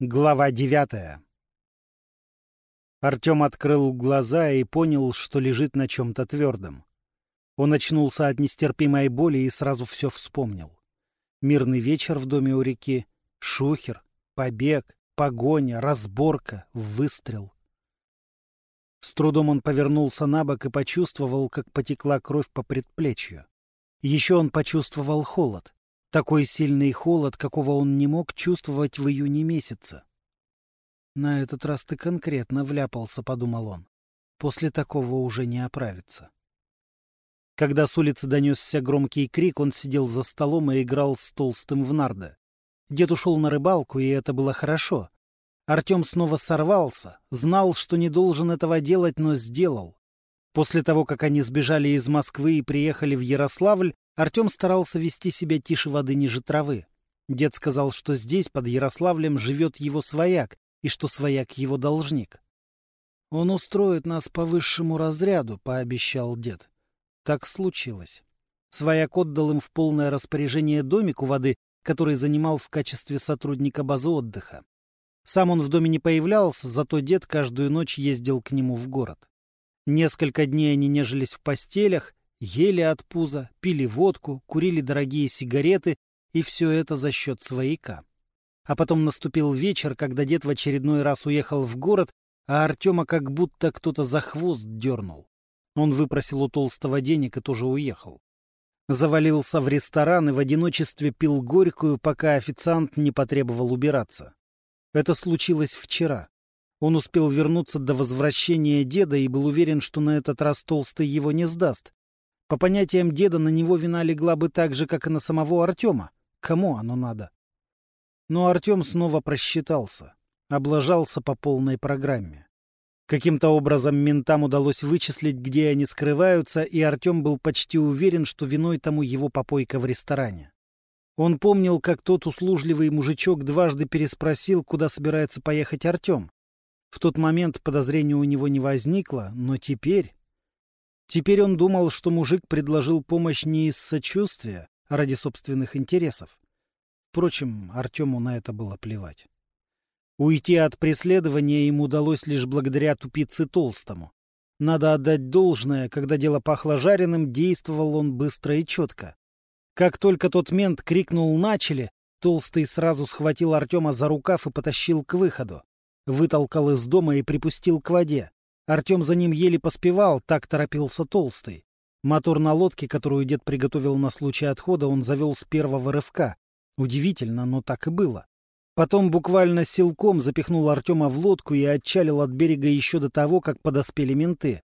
Глава девятая Артем открыл глаза и понял, что лежит на чем-то твердом. Он очнулся от нестерпимой боли и сразу все вспомнил. Мирный вечер в доме у реки, шухер, побег, погоня, разборка, выстрел. С трудом он повернулся на бок и почувствовал, как потекла кровь по предплечью. Еще он почувствовал холод. Такой сильный холод, какого он не мог чувствовать в июне месяце. «На этот раз ты конкретно вляпался», — подумал он. «После такого уже не оправиться». Когда с улицы донесся громкий крик, он сидел за столом и играл с толстым в нарды. Дед ушел на рыбалку, и это было хорошо. Артем снова сорвался, знал, что не должен этого делать, но сделал. После того, как они сбежали из Москвы и приехали в Ярославль, Артем старался вести себя тише воды ниже травы. Дед сказал, что здесь, под Ярославлем, живет его свояк, и что свояк его должник. «Он устроит нас по высшему разряду», — пообещал дед. Так случилось. Свояк отдал им в полное распоряжение домик у воды, который занимал в качестве сотрудника базы отдыха. Сам он в доме не появлялся, зато дед каждую ночь ездил к нему в город. Несколько дней они нежились в постелях, ели от пуза, пили водку, курили дорогие сигареты, и все это за счет свояка. А потом наступил вечер, когда дед в очередной раз уехал в город, а Артема как будто кто-то за хвост дернул. Он выпросил у Толстого денег и тоже уехал. Завалился в ресторан и в одиночестве пил горькую, пока официант не потребовал убираться. Это случилось вчера. Он успел вернуться до возвращения деда и был уверен, что на этот раз Толстый его не сдаст. По понятиям деда на него вина легла бы так же, как и на самого Артема. Кому оно надо? Но Артем снова просчитался. Облажался по полной программе. Каким-то образом ментам удалось вычислить, где они скрываются, и Артем был почти уверен, что виной тому его попойка в ресторане. Он помнил, как тот услужливый мужичок дважды переспросил, куда собирается поехать Артем. В тот момент подозрения у него не возникло, но теперь... Теперь он думал, что мужик предложил помощь не из сочувствия, а ради собственных интересов. Впрочем, Артему на это было плевать. Уйти от преследования ему удалось лишь благодаря тупице Толстому. Надо отдать должное, когда дело пахло жареным, действовал он быстро и четко. Как только тот мент крикнул «начали», Толстый сразу схватил Артема за рукав и потащил к выходу. Вытолкал из дома и припустил к воде. Артем за ним еле поспевал, так торопился Толстый. Мотор на лодке, которую дед приготовил на случай отхода, он завел с первого рывка. Удивительно, но так и было. Потом буквально силком запихнул Артема в лодку и отчалил от берега еще до того, как подоспели менты.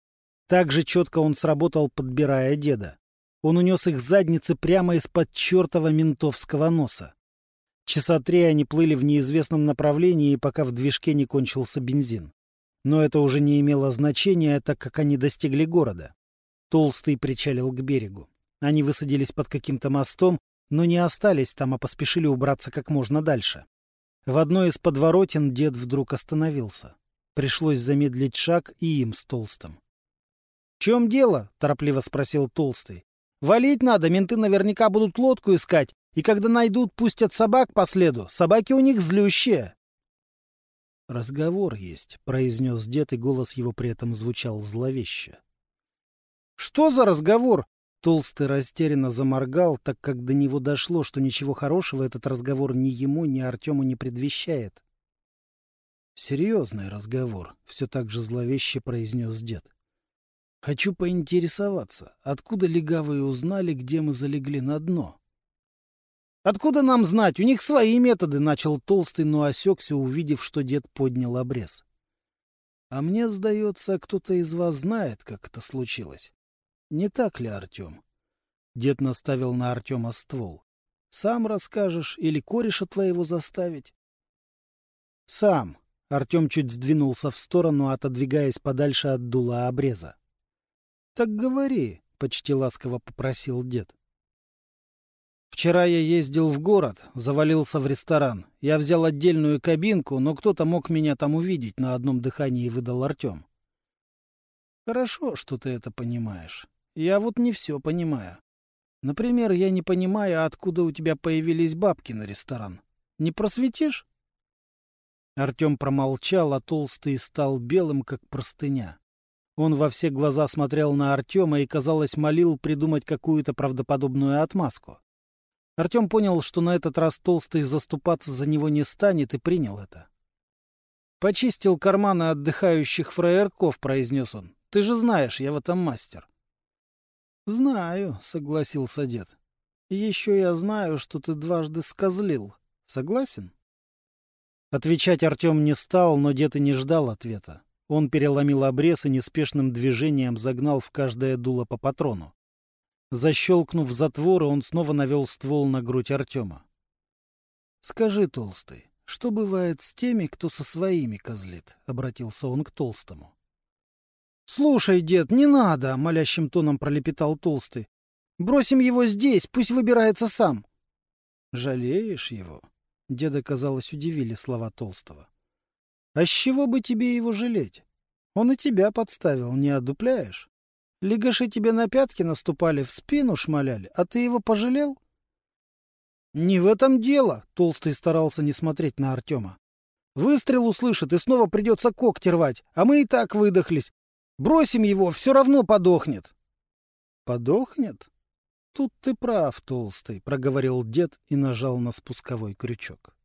Так же четко он сработал, подбирая деда. Он унес их задницы прямо из-под чертова ментовского носа. Часа три они плыли в неизвестном направлении, пока в движке не кончился бензин. Но это уже не имело значения, так как они достигли города. Толстый причалил к берегу. Они высадились под каким-то мостом, но не остались там, а поспешили убраться как можно дальше. В одной из подворотен дед вдруг остановился. Пришлось замедлить шаг и им с Толстым. — В чем дело? — торопливо спросил Толстый. — Валить надо, менты наверняка будут лодку искать, и когда найдут, пустят собак по следу. Собаки у них злющие. — Разговор есть, — произнес дед, и голос его при этом звучал зловеще. — Что за разговор? Толстый растерянно заморгал, так как до него дошло, что ничего хорошего этот разговор ни ему, ни Артему не предвещает. — Серьезный разговор, — все так же зловеще произнес дед. — Хочу поинтересоваться, откуда легавые узнали, где мы залегли на дно? — Откуда нам знать? У них свои методы, — начал Толстый, но осекся, увидев, что дед поднял обрез. — А мне, сдается, кто-то из вас знает, как это случилось. Не так ли, Артем? Дед наставил на Артема ствол. — Сам расскажешь или кореша твоего заставить? — Сам. Артем чуть сдвинулся в сторону, отодвигаясь подальше от дула обреза. — Так говори, — почти ласково попросил дед. Вчера я ездил в город, завалился в ресторан. Я взял отдельную кабинку, но кто-то мог меня там увидеть на одном дыхании, выдал Артем. Хорошо, что ты это понимаешь. Я вот не все понимаю. Например, я не понимаю, откуда у тебя появились бабки на ресторан. Не просветишь? Артем промолчал, а толстый стал белым, как простыня. Он во все глаза смотрел на Артема и, казалось, молил придумать какую-то правдоподобную отмазку. Артем понял, что на этот раз толстый заступаться за него не станет, и принял это. «Почистил карманы отдыхающих фраерков», — произнес он. «Ты же знаешь, я в этом мастер». «Знаю», — согласился дед. «Еще я знаю, что ты дважды скозлил. Согласен?» Отвечать Артем не стал, но дед и не ждал ответа. Он переломил обрез и неспешным движением загнал в каждое дуло по патрону. Защелкнув затворы, он снова навел ствол на грудь Артема. — Скажи, Толстый, что бывает с теми, кто со своими козлит? — обратился он к Толстому. — Слушай, дед, не надо! — молящим тоном пролепетал Толстый. — Бросим его здесь, пусть выбирается сам. — Жалеешь его? Деда, казалось, удивили слова Толстого. — А с чего бы тебе его жалеть? Он и тебя подставил, не одупляешь? Лигаши тебе на пятки наступали, в спину шмаляли, а ты его пожалел? — Не в этом дело, — Толстый старался не смотреть на Артема. — Выстрел услышит, и снова придется когти рвать, а мы и так выдохлись. Бросим его, все равно подохнет. — Подохнет? Тут ты прав, Толстый, — проговорил дед и нажал на спусковой крючок.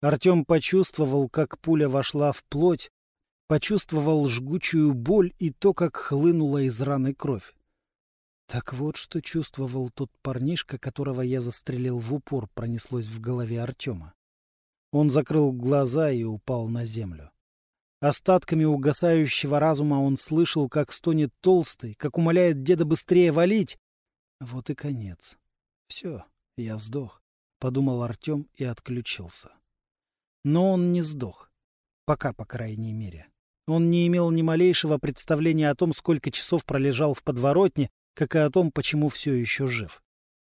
Артем почувствовал, как пуля вошла в плоть, почувствовал жгучую боль и то, как хлынула из раны кровь. Так вот, что чувствовал тот парнишка, которого я застрелил в упор, пронеслось в голове Артема. Он закрыл глаза и упал на землю. Остатками угасающего разума он слышал, как стонет толстый, как умоляет деда быстрее валить. Вот и конец. Все, я сдох, — подумал Артем и отключился. Но он не сдох. Пока, по крайней мере. Он не имел ни малейшего представления о том, сколько часов пролежал в подворотне, как и о том, почему все еще жив.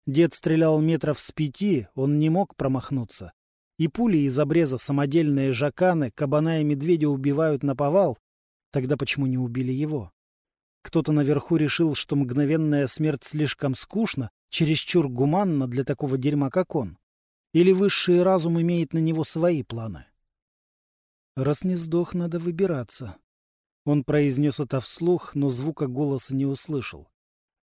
Дед стрелял метров с пяти, он не мог промахнуться. И пули из обреза самодельные жаканы, кабана и медведя убивают на повал. Тогда почему не убили его? Кто-то наверху решил, что мгновенная смерть слишком скучна, чересчур гуманна для такого дерьма, как он. Или высший разум имеет на него свои планы? Раз не сдох, надо выбираться. Он произнес это вслух, но звука голоса не услышал.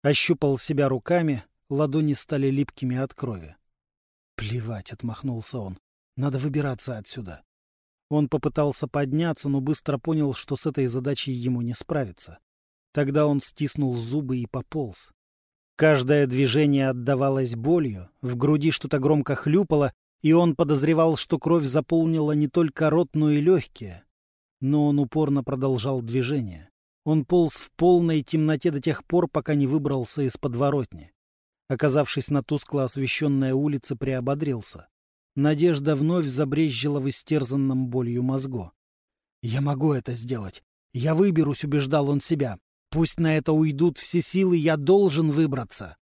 Ощупал себя руками, ладони стали липкими от крови. Плевать, отмахнулся он. Надо выбираться отсюда. Он попытался подняться, но быстро понял, что с этой задачей ему не справиться. Тогда он стиснул зубы и пополз. Каждое движение отдавалось болью, в груди что-то громко хлюпало, и он подозревал, что кровь заполнила не только рот, но и легкие. Но он упорно продолжал движение. Он полз в полной темноте до тех пор, пока не выбрался из подворотни. Оказавшись на тускло освещенной улице, приободрился. Надежда вновь забрезжила в истерзанном болью мозгу. «Я могу это сделать. Я выберусь», — убеждал он себя. «Пусть на это уйдут все силы, я должен выбраться».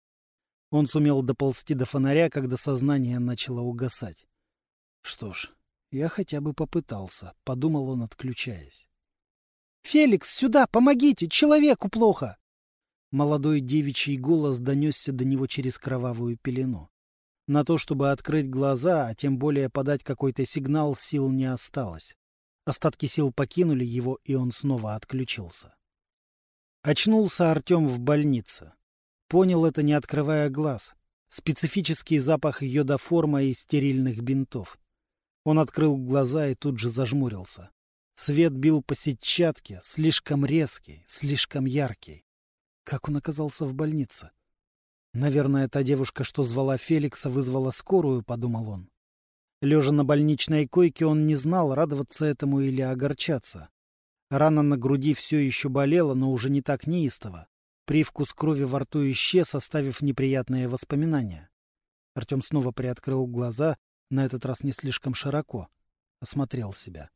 Он сумел доползти до фонаря, когда сознание начало угасать. Что ж, я хотя бы попытался, — подумал он, отключаясь. — Феликс, сюда, помогите, человеку плохо! Молодой девичий голос донесся до него через кровавую пелену. На то, чтобы открыть глаза, а тем более подать какой-то сигнал, сил не осталось. Остатки сил покинули его, и он снова отключился. Очнулся Артем в больнице. Понял это, не открывая глаз. Специфический запах йодоформа и стерильных бинтов. Он открыл глаза и тут же зажмурился. Свет бил по сетчатке, слишком резкий, слишком яркий. Как он оказался в больнице? Наверное, та девушка, что звала Феликса, вызвала скорую, подумал он. Лежа на больничной койке, он не знал, радоваться этому или огорчаться. Рана на груди все еще болела, но уже не так неистово. Привкус крови во рту исчез, оставив неприятные воспоминания. Артем снова приоткрыл глаза, на этот раз не слишком широко. Осмотрел себя.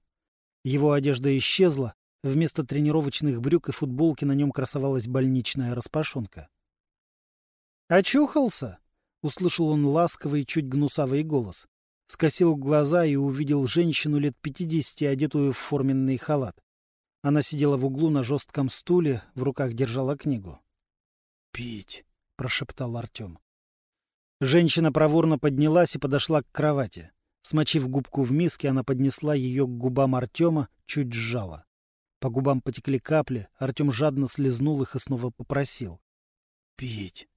Его одежда исчезла, вместо тренировочных брюк и футболки на нем красовалась больничная распашонка. «Очухался?» — услышал он ласковый, чуть гнусавый голос. Скосил глаза и увидел женщину лет пятидесяти, одетую в форменный халат. Она сидела в углу на жестком стуле, в руках держала книгу пить, — прошептал Артем. Женщина проворно поднялась и подошла к кровати. Смочив губку в миске, она поднесла ее к губам Артема, чуть сжала. По губам потекли капли, Артем жадно слезнул их и снова попросил. — Пить.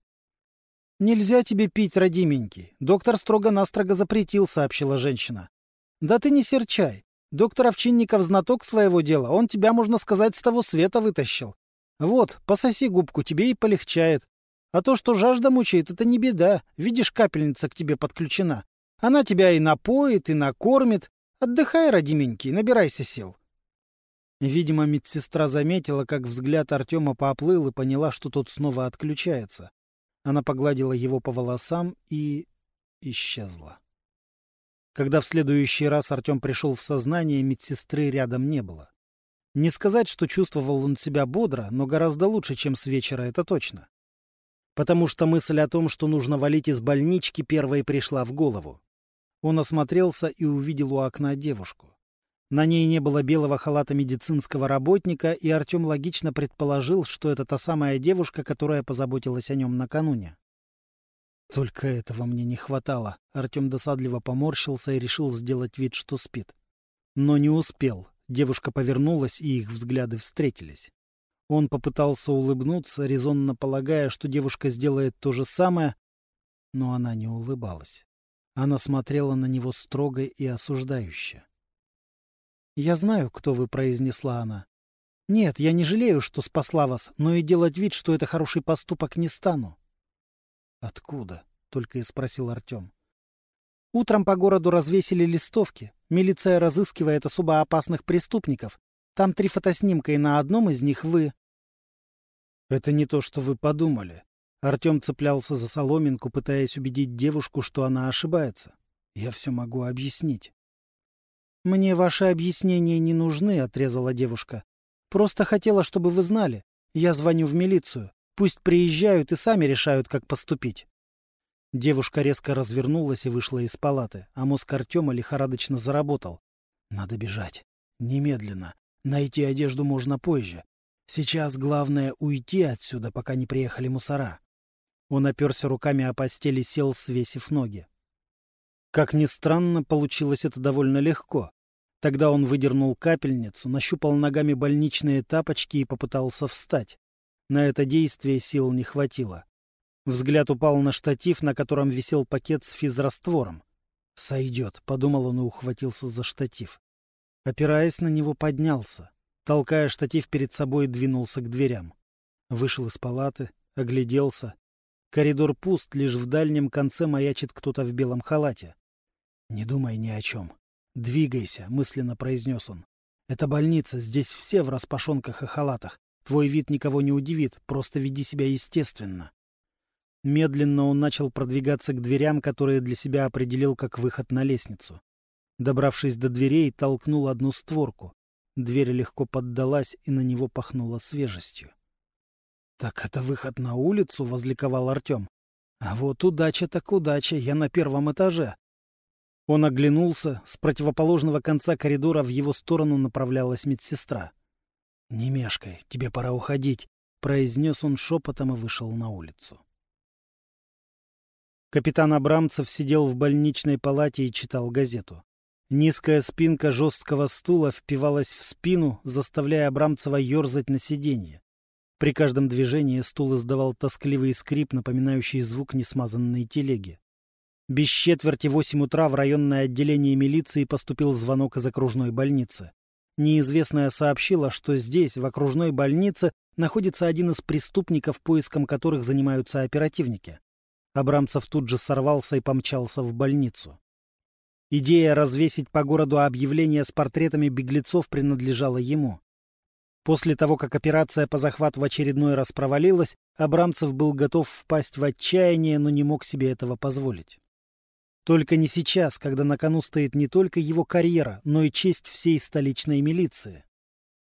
— Нельзя тебе пить, родименький. Доктор строго-настрого запретил, — сообщила женщина. — Да ты не серчай. Доктор Овчинников знаток своего дела. Он тебя, можно сказать, с того света вытащил. Вот, пососи губку, тебе и полегчает. А то, что жажда мучает, это не беда. Видишь, капельница к тебе подключена. Она тебя и напоит, и накормит. Отдыхай, родименький, набирайся сил. Видимо, медсестра заметила, как взгляд Артема поплыл и поняла, что тот снова отключается. Она погладила его по волосам и... исчезла. Когда в следующий раз Артем пришел в сознание, медсестры рядом не было. Не сказать, что чувствовал он себя бодро, но гораздо лучше, чем с вечера, это точно. Потому что мысль о том, что нужно валить из больнички, первой пришла в голову. Он осмотрелся и увидел у окна девушку. На ней не было белого халата медицинского работника, и Артем логично предположил, что это та самая девушка, которая позаботилась о нем накануне. Только этого мне не хватало. Артем досадливо поморщился и решил сделать вид, что спит. Но не успел. Девушка повернулась, и их взгляды встретились. Он попытался улыбнуться, резонно полагая, что девушка сделает то же самое, но она не улыбалась. Она смотрела на него строго и осуждающе. «Я знаю, кто вы», — произнесла она. «Нет, я не жалею, что спасла вас, но и делать вид, что это хороший поступок, не стану». «Откуда?» — только и спросил Артем. «Утром по городу развесили листовки. Милиция разыскивает особо опасных преступников. Там три фотоснимка, и на одном из них вы». «Это не то, что вы подумали. Артем цеплялся за соломинку, пытаясь убедить девушку, что она ошибается. «Я все могу объяснить». «Мне ваши объяснения не нужны», — отрезала девушка. «Просто хотела, чтобы вы знали. Я звоню в милицию. Пусть приезжают и сами решают, как поступить». Девушка резко развернулась и вышла из палаты, а мозг Артема лихорадочно заработал. «Надо бежать. Немедленно. Найти одежду можно позже. Сейчас главное уйти отсюда, пока не приехали мусора». Он оперся руками о постели, сел, свесив ноги. Как ни странно, получилось это довольно легко. Тогда он выдернул капельницу, нащупал ногами больничные тапочки и попытался встать. На это действие сил не хватило. Взгляд упал на штатив, на котором висел пакет с физраствором. «Сойдет», — подумал он и ухватился за штатив. Опираясь на него, поднялся. Толкая штатив перед собой, двинулся к дверям. Вышел из палаты, огляделся. Коридор пуст, лишь в дальнем конце маячит кто-то в белом халате. «Не думай ни о чем. Двигайся», — мысленно произнес он. «Это больница, здесь все в распашонках и халатах. Твой вид никого не удивит, просто веди себя естественно». Медленно он начал продвигаться к дверям, которые для себя определил как выход на лестницу. Добравшись до дверей, толкнул одну створку. Дверь легко поддалась, и на него пахнуло свежестью. «Так это выход на улицу?» — возликовал Артем. «А вот удача так удача, я на первом этаже». Он оглянулся, с противоположного конца коридора в его сторону направлялась медсестра. «Не мешкай, тебе пора уходить», — произнес он шепотом и вышел на улицу. Капитан Абрамцев сидел в больничной палате и читал газету. Низкая спинка жесткого стула впивалась в спину, заставляя Абрамцева ерзать на сиденье. При каждом движении стул издавал тоскливый скрип, напоминающий звук несмазанной телеги. Без четверти восемь утра в районное отделение милиции поступил звонок из окружной больницы. Неизвестная сообщила, что здесь, в окружной больнице, находится один из преступников, поиском которых занимаются оперативники. Абрамцев тут же сорвался и помчался в больницу. Идея развесить по городу объявления с портретами беглецов принадлежала ему. После того, как операция по захвату в очередной раз провалилась, Абрамцев был готов впасть в отчаяние, но не мог себе этого позволить. Только не сейчас, когда на кону стоит не только его карьера, но и честь всей столичной милиции.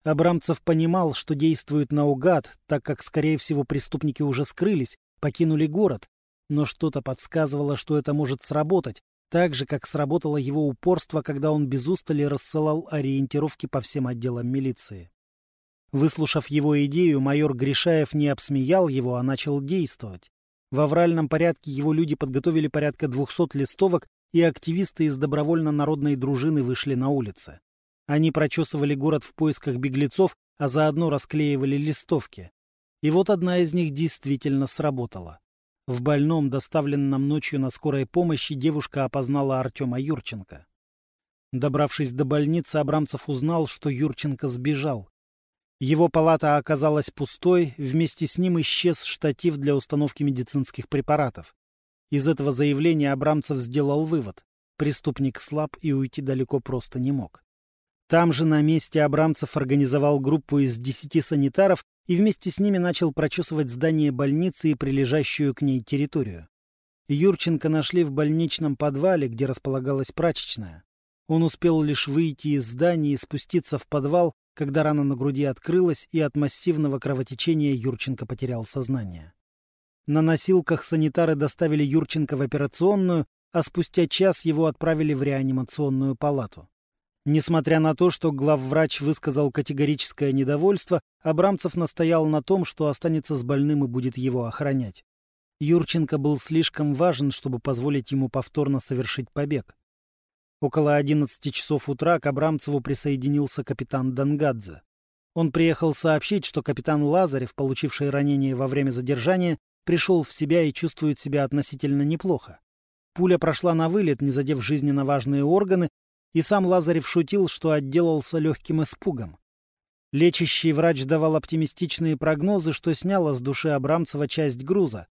Абрамцев понимал, что действует наугад, так как, скорее всего, преступники уже скрылись, покинули город, но что-то подсказывало, что это может сработать, так же, как сработало его упорство, когда он без устали рассылал ориентировки по всем отделам милиции. Выслушав его идею, майор Гришаев не обсмеял его, а начал действовать. В авральном порядке его люди подготовили порядка 200 листовок и активисты из добровольно-народной дружины вышли на улицы. Они прочесывали город в поисках беглецов, а заодно расклеивали листовки. И вот одна из них действительно сработала. В больном, доставленном ночью на скорой помощи, девушка опознала Артема Юрченко. Добравшись до больницы, Абрамцев узнал, что Юрченко сбежал. Его палата оказалась пустой, вместе с ним исчез штатив для установки медицинских препаратов. Из этого заявления Абрамцев сделал вывод. Преступник слаб и уйти далеко просто не мог. Там же на месте Абрамцев организовал группу из десяти санитаров и вместе с ними начал прочесывать здание больницы и прилежащую к ней территорию. Юрченко нашли в больничном подвале, где располагалась прачечная. Он успел лишь выйти из здания и спуститься в подвал, когда рана на груди открылась, и от массивного кровотечения Юрченко потерял сознание. На носилках санитары доставили Юрченко в операционную, а спустя час его отправили в реанимационную палату. Несмотря на то, что главврач высказал категорическое недовольство, Абрамцев настоял на том, что останется с больным и будет его охранять. Юрченко был слишком важен, чтобы позволить ему повторно совершить побег. Около 11 часов утра к Абрамцеву присоединился капитан Дангадзе. Он приехал сообщить, что капитан Лазарев, получивший ранение во время задержания, пришел в себя и чувствует себя относительно неплохо. Пуля прошла на вылет, не задев жизненно важные органы, и сам Лазарев шутил, что отделался легким испугом. Лечащий врач давал оптимистичные прогнозы, что сняло с души Абрамцева часть груза.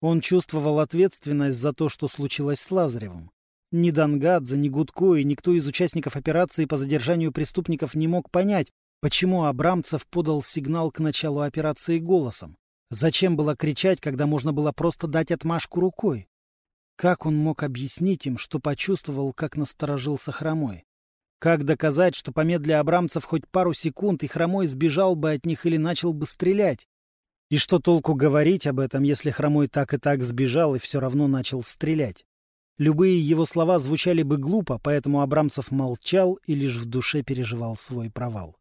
Он чувствовал ответственность за то, что случилось с Лазаревым. Ни Дангадзе, ни Гудко и никто из участников операции по задержанию преступников не мог понять, почему Абрамцев подал сигнал к началу операции голосом. Зачем было кричать, когда можно было просто дать отмашку рукой? Как он мог объяснить им, что почувствовал, как насторожился Хромой? Как доказать, что помедля Абрамцев хоть пару секунд, и Хромой сбежал бы от них или начал бы стрелять? И что толку говорить об этом, если Хромой так и так сбежал и все равно начал стрелять? Любые его слова звучали бы глупо, поэтому Абрамцев молчал и лишь в душе переживал свой провал.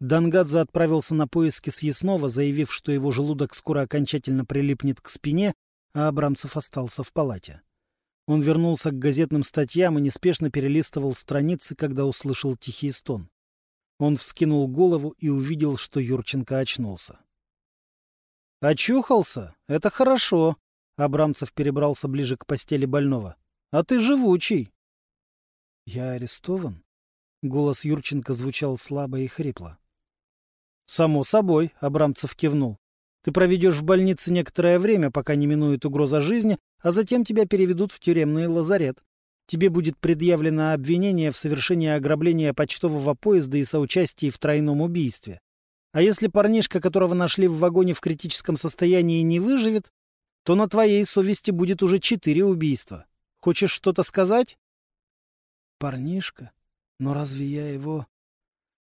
Дангадзе отправился на поиски съестного, заявив, что его желудок скоро окончательно прилипнет к спине, а Абрамцев остался в палате. Он вернулся к газетным статьям и неспешно перелистывал страницы, когда услышал тихий стон. Он вскинул голову и увидел, что Юрченко очнулся. «Очухался? Это хорошо!» Абрамцев перебрался ближе к постели больного. «А ты живучий!» «Я арестован?» Голос Юрченко звучал слабо и хрипло. «Само собой», — Абрамцев кивнул. Ты проведешь в больнице некоторое время, пока не минует угроза жизни, а затем тебя переведут в тюремный лазарет. Тебе будет предъявлено обвинение в совершении ограбления почтового поезда и соучастии в тройном убийстве. А если парнишка, которого нашли в вагоне в критическом состоянии, не выживет, то на твоей совести будет уже четыре убийства. Хочешь что-то сказать? Парнишка? Но разве я его...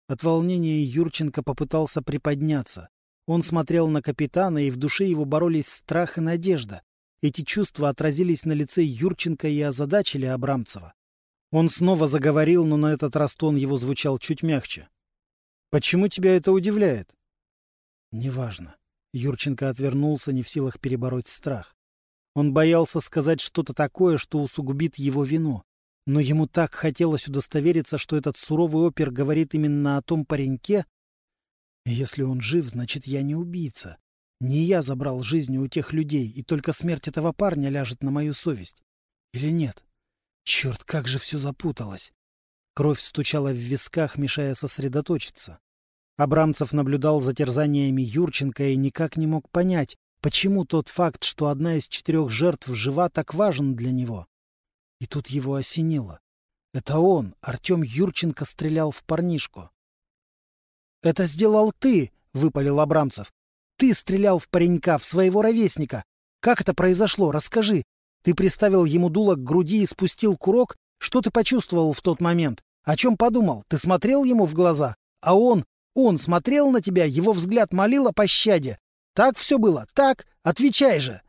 От волнения Юрченко попытался приподняться. Он смотрел на капитана, и в душе его боролись страх и надежда. Эти чувства отразились на лице Юрченко и озадачили Абрамцева. Он снова заговорил, но на этот раз тон его звучал чуть мягче. «Почему тебя это удивляет?» «Неважно». Юрченко отвернулся, не в силах перебороть страх. Он боялся сказать что-то такое, что усугубит его вину. Но ему так хотелось удостовериться, что этот суровый опер говорит именно о том пареньке, если он жив, значит, я не убийца. Не я забрал жизни у тех людей, и только смерть этого парня ляжет на мою совесть. Или нет? Черт, как же все запуталось. Кровь стучала в висках, мешая сосредоточиться. Абрамцев наблюдал за терзаниями Юрченко и никак не мог понять, почему тот факт, что одна из четырех жертв жива, так важен для него. И тут его осенило. Это он, Артем Юрченко, стрелял в парнишку. «Это сделал ты!» — выпалил Абрамцев. «Ты стрелял в паренька, в своего ровесника. Как это произошло? Расскажи. Ты приставил ему дуло к груди и спустил курок? Что ты почувствовал в тот момент? О чем подумал? Ты смотрел ему в глаза? А он, он смотрел на тебя, его взгляд молил о пощаде. Так все было? Так? Отвечай же!»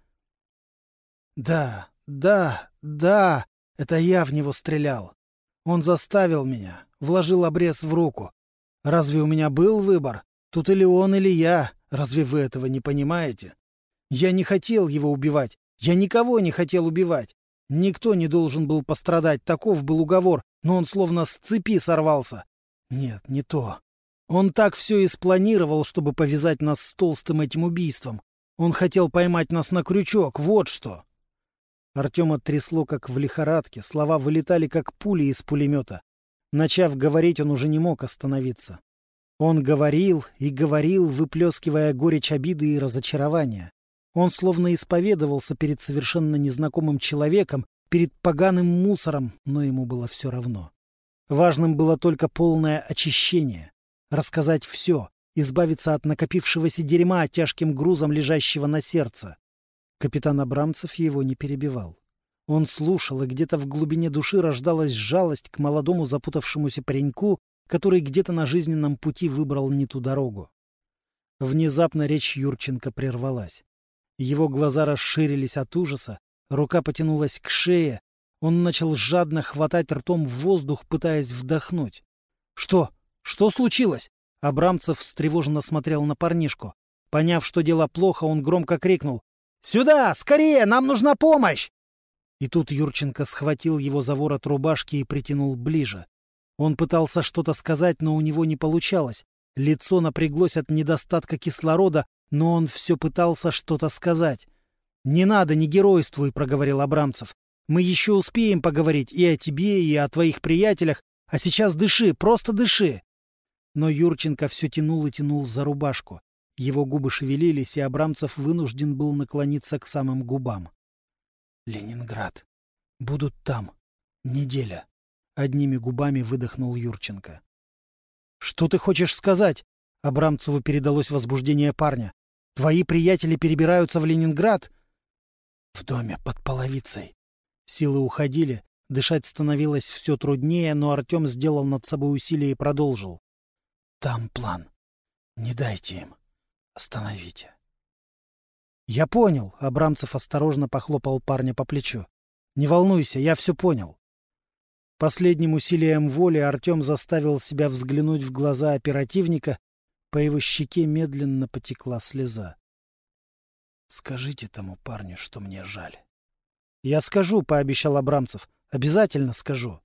«Да, да, да, это я в него стрелял. Он заставил меня, вложил обрез в руку. Разве у меня был выбор? Тут или он, или я. Разве вы этого не понимаете? Я не хотел его убивать. Я никого не хотел убивать. Никто не должен был пострадать, таков был уговор, но он словно с цепи сорвался. Нет, не то. Он так все и спланировал, чтобы повязать нас с толстым этим убийством. Он хотел поймать нас на крючок, вот что. Артема трясло, как в лихорадке, слова вылетали, как пули из пулемета. Начав говорить, он уже не мог остановиться. Он говорил и говорил, выплескивая горечь обиды и разочарования. Он словно исповедовался перед совершенно незнакомым человеком, перед поганым мусором, но ему было все равно. Важным было только полное очищение. Рассказать все, избавиться от накопившегося дерьма тяжким грузом, лежащего на сердце. Капитан Абрамцев его не перебивал. Он слушал, и где-то в глубине души рождалась жалость к молодому запутавшемуся пареньку, который где-то на жизненном пути выбрал не ту дорогу. Внезапно речь Юрченко прервалась. Его глаза расширились от ужаса, рука потянулась к шее, он начал жадно хватать ртом воздух, пытаясь вдохнуть. «Что? Что случилось?» Абрамцев встревоженно смотрел на парнишку. Поняв, что дело плохо, он громко крикнул. «Сюда! Скорее! Нам нужна помощь!» И тут Юрченко схватил его за ворот рубашки и притянул ближе. Он пытался что-то сказать, но у него не получалось. Лицо напряглось от недостатка кислорода, но он все пытался что-то сказать. «Не надо, не геройствуй», — проговорил Абрамцев. «Мы еще успеем поговорить и о тебе, и о твоих приятелях, а сейчас дыши, просто дыши». Но Юрченко все тянул и тянул за рубашку. Его губы шевелились, и Абрамцев вынужден был наклониться к самым губам. «Ленинград. Будут там. Неделя». Одними губами выдохнул Юрченко. «Что ты хочешь сказать?» Абрамцеву передалось возбуждение парня. «Твои приятели перебираются в Ленинград?» «В доме под половицей». Силы уходили, дышать становилось все труднее, но Артем сделал над собой усилие и продолжил. «Там план. Не дайте им. Остановите». «Я понял», — Абрамцев осторожно похлопал парня по плечу. «Не волнуйся, я все понял. Последним усилием воли Артем заставил себя взглянуть в глаза оперативника. По его щеке медленно потекла слеза. «Скажите тому парню, что мне жаль». «Я скажу», — пообещал Абрамцев. «Обязательно скажу».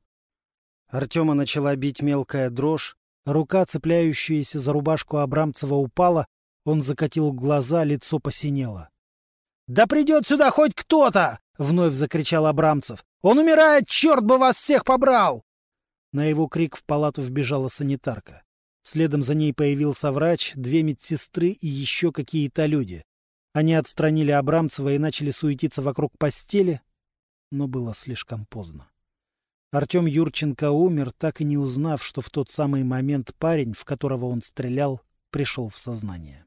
Артема начала бить мелкая дрожь. Рука, цепляющаяся за рубашку Абрамцева, упала. Он закатил глаза, лицо посинело. «Да придет сюда хоть кто-то!» — вновь закричал Абрамцев. Он умирает, черт бы вас всех побрал!» На его крик в палату вбежала санитарка. Следом за ней появился врач, две медсестры и еще какие-то люди. Они отстранили Абрамцева и начали суетиться вокруг постели, но было слишком поздно. Артем Юрченко умер, так и не узнав, что в тот самый момент парень, в которого он стрелял, пришел в сознание.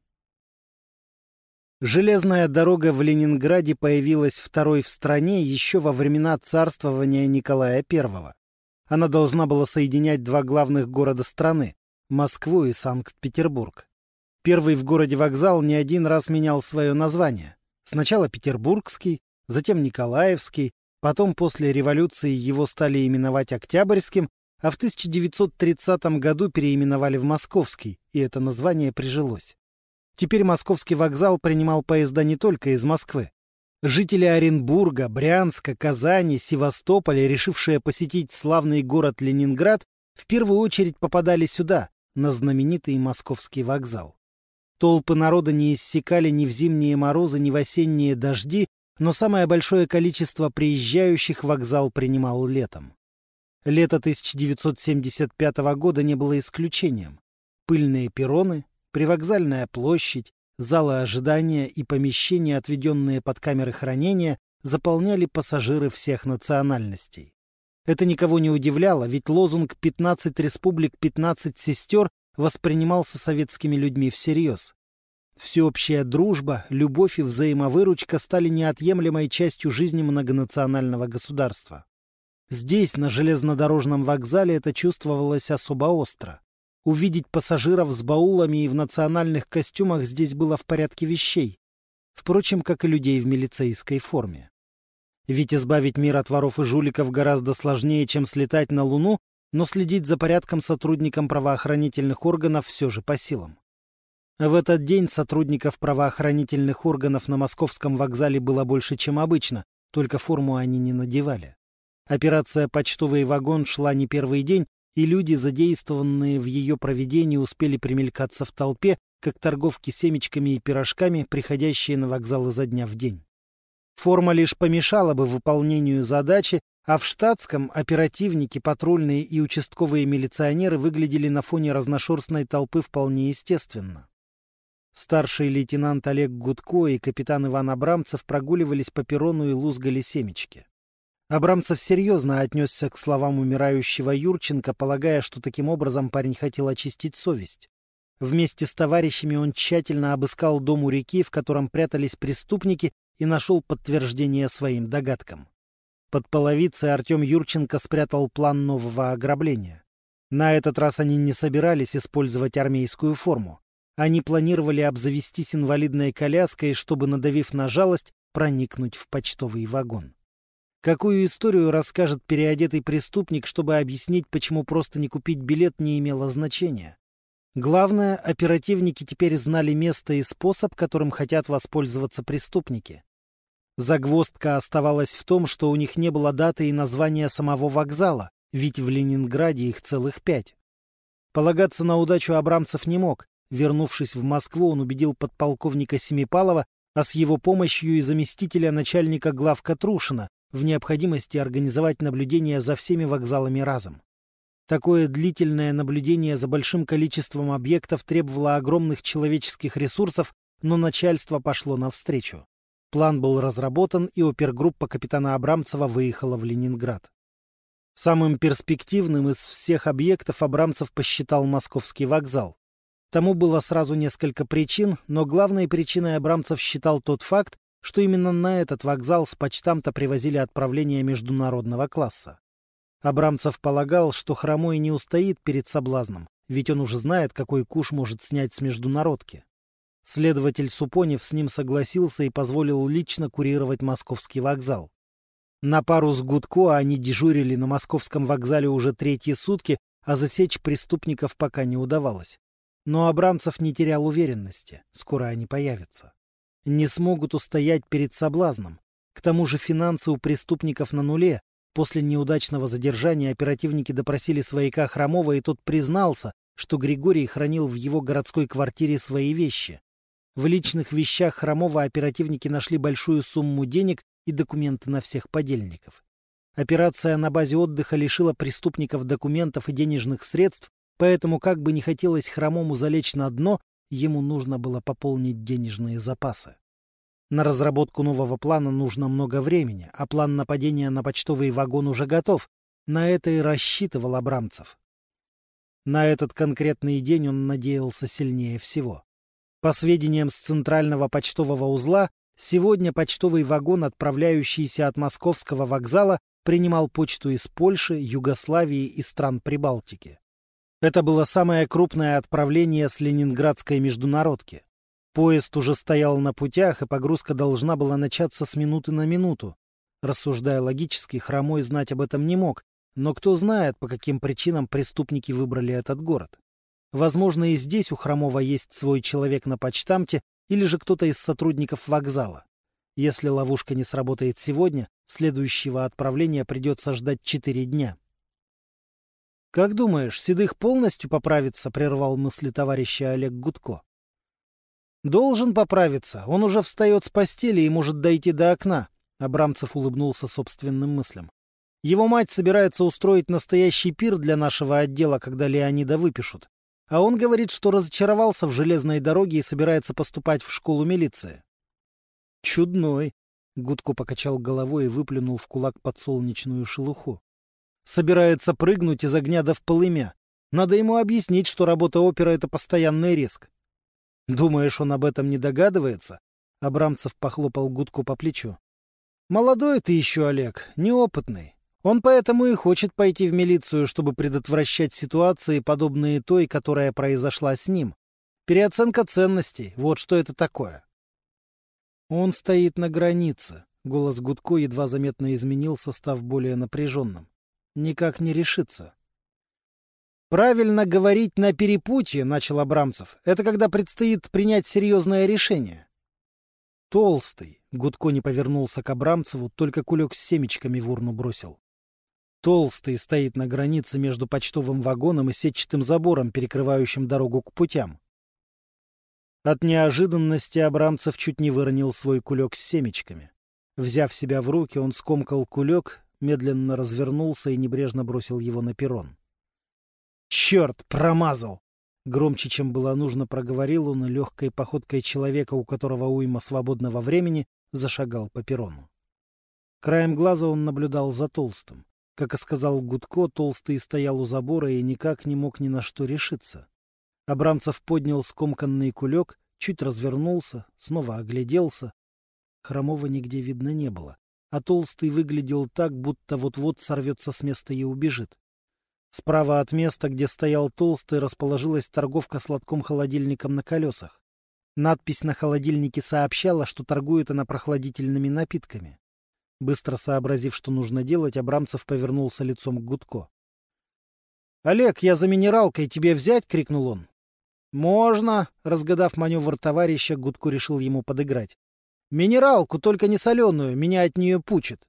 Железная дорога в Ленинграде появилась второй в стране еще во времена царствования Николая I. Она должна была соединять два главных города страны — Москву и Санкт-Петербург. Первый в городе вокзал не один раз менял свое название. Сначала Петербургский, затем Николаевский, потом после революции его стали именовать Октябрьским, а в 1930 году переименовали в Московский, и это название прижилось. Теперь московский вокзал принимал поезда не только из Москвы. Жители Оренбурга, Брянска, Казани, Севастополя, решившие посетить славный город Ленинград, в первую очередь попадали сюда, на знаменитый московский вокзал. Толпы народа не иссякали ни в зимние морозы, ни в осенние дожди, но самое большое количество приезжающих вокзал принимал летом. Лето 1975 года не было исключением. Пыльные перроны, Привокзальная площадь, залы ожидания и помещения, отведенные под камеры хранения, заполняли пассажиры всех национальностей. Это никого не удивляло, ведь лозунг «15 республик, 15 сестер» воспринимался советскими людьми всерьез. Всеобщая дружба, любовь и взаимовыручка стали неотъемлемой частью жизни многонационального государства. Здесь, на железнодорожном вокзале, это чувствовалось особо остро. Увидеть пассажиров с баулами и в национальных костюмах здесь было в порядке вещей. Впрочем, как и людей в милицейской форме. Ведь избавить мир от воров и жуликов гораздо сложнее, чем слетать на Луну, но следить за порядком сотрудникам правоохранительных органов все же по силам. В этот день сотрудников правоохранительных органов на московском вокзале было больше, чем обычно, только форму они не надевали. Операция «Почтовый вагон» шла не первый день, и люди, задействованные в ее проведении, успели примелькаться в толпе, как торговки семечками и пирожками, приходящие на вокзал изо дня в день. Форма лишь помешала бы выполнению задачи, а в штатском оперативники, патрульные и участковые милиционеры выглядели на фоне разношерстной толпы вполне естественно. Старший лейтенант Олег Гудко и капитан Иван Абрамцев прогуливались по перрону и лузгали семечки. Абрамцев серьезно отнесся к словам умирающего Юрченко, полагая, что таким образом парень хотел очистить совесть. Вместе с товарищами он тщательно обыскал дом у реки, в котором прятались преступники, и нашел подтверждение своим догадкам. Под половицей Артем Юрченко спрятал план нового ограбления. На этот раз они не собирались использовать армейскую форму. Они планировали обзавестись инвалидной коляской, чтобы, надавив на жалость, проникнуть в почтовый вагон. Какую историю расскажет переодетый преступник, чтобы объяснить, почему просто не купить билет не имело значения? Главное, оперативники теперь знали место и способ, которым хотят воспользоваться преступники. Загвоздка оставалась в том, что у них не было даты и названия самого вокзала, ведь в Ленинграде их целых пять. Полагаться на удачу Абрамцев не мог. Вернувшись в Москву, он убедил подполковника Семипалова, а с его помощью и заместителя начальника главка Трушина в необходимости организовать наблюдение за всеми вокзалами разом. Такое длительное наблюдение за большим количеством объектов требовало огромных человеческих ресурсов, но начальство пошло навстречу. План был разработан, и опергруппа капитана Абрамцева выехала в Ленинград. Самым перспективным из всех объектов Абрамцев посчитал московский вокзал. Тому было сразу несколько причин, но главной причиной Абрамцев считал тот факт, что именно на этот вокзал с почтамта привозили отправления международного класса. Абрамцев полагал, что Хромой не устоит перед соблазном, ведь он уже знает, какой куш может снять с международки. Следователь Супонев с ним согласился и позволил лично курировать московский вокзал. На пару с Гудко они дежурили на московском вокзале уже третьи сутки, а засечь преступников пока не удавалось. Но Абрамцев не терял уверенности, скоро они появятся. Не смогут устоять перед соблазном. К тому же финансы у преступников на нуле, После неудачного задержания оперативники допросили свояка Хромова, и тот признался, что Григорий хранил в его городской квартире свои вещи. В личных вещах Хромова оперативники нашли большую сумму денег и документы на всех подельников. Операция на базе отдыха лишила преступников документов и денежных средств, поэтому, как бы не хотелось Хромому залечь на дно, ему нужно было пополнить денежные запасы. На разработку нового плана нужно много времени, а план нападения на почтовый вагон уже готов. На это и рассчитывал Абрамцев. На этот конкретный день он надеялся сильнее всего. По сведениям с центрального почтового узла, сегодня почтовый вагон, отправляющийся от московского вокзала, принимал почту из Польши, Югославии и стран Прибалтики. Это было самое крупное отправление с ленинградской международки. Поезд уже стоял на путях, и погрузка должна была начаться с минуты на минуту. Рассуждая логически, Хромой знать об этом не мог, но кто знает, по каким причинам преступники выбрали этот город. Возможно, и здесь у Хромова есть свой человек на почтамте или же кто-то из сотрудников вокзала. Если ловушка не сработает сегодня, следующего отправления придется ждать четыре дня. «Как думаешь, Седых полностью поправится?» — прервал мысли товарища Олег Гудко. Должен поправиться. Он уже встает с постели и может дойти до окна. Абрамцев улыбнулся собственным мыслям. Его мать собирается устроить настоящий пир для нашего отдела, когда Леонида выпишут. А он говорит, что разочаровался в железной дороге и собирается поступать в школу милиции. Чудной. Гудко покачал головой и выплюнул в кулак подсолнечную шелуху. Собирается прыгнуть из огня до в полымя. Надо ему объяснить, что работа опера — это постоянный риск. Думаешь, он об этом не догадывается? Абрамцев похлопал Гудку по плечу. Молодой ты еще, Олег, неопытный. Он поэтому и хочет пойти в милицию, чтобы предотвращать ситуации, подобные той, которая произошла с ним. Переоценка ценностей — вот что это такое. Он стоит на границе. Голос Гудко едва заметно изменился, став более напряженным. Никак не решится. «Правильно говорить на перепутье», — начал Абрамцев. «Это когда предстоит принять серьезное решение». «Толстый», — Гудко не повернулся к Абрамцеву, только кулек с семечками в урну бросил. Толстый стоит на границе между почтовым вагоном и сетчатым забором, перекрывающим дорогу к путям. От неожиданности Абрамцев чуть не выронил свой кулек с семечками. Взяв себя в руки, он скомкал кулек, медленно развернулся и небрежно бросил его на перрон. «Черт, промазал!» Громче, чем было нужно, проговорил он, легкой походкой человека, у которого уйма свободного времени, зашагал по перрону. Краем глаза он наблюдал за Толстым. Как и сказал Гудко, Толстый стоял у забора и никак не мог ни на что решиться. Абрамцев поднял скомканный кулек, чуть развернулся, снова огляделся. Хромова нигде видно не было, а Толстый выглядел так, будто вот-вот сорвется с места и убежит. Справа от места, где стоял Толстый, расположилась торговка с лотком-холодильником на колесах. Надпись на холодильнике сообщала, что торгует она прохладительными напитками. Быстро сообразив, что нужно делать, Абрамцев повернулся лицом к Гудко. — Олег, я за минералкой тебе взять? — крикнул он. — Можно, — разгадав маневр товарища, Гудко решил ему подыграть. — Минералку, только не соленую, меня от нее пучит.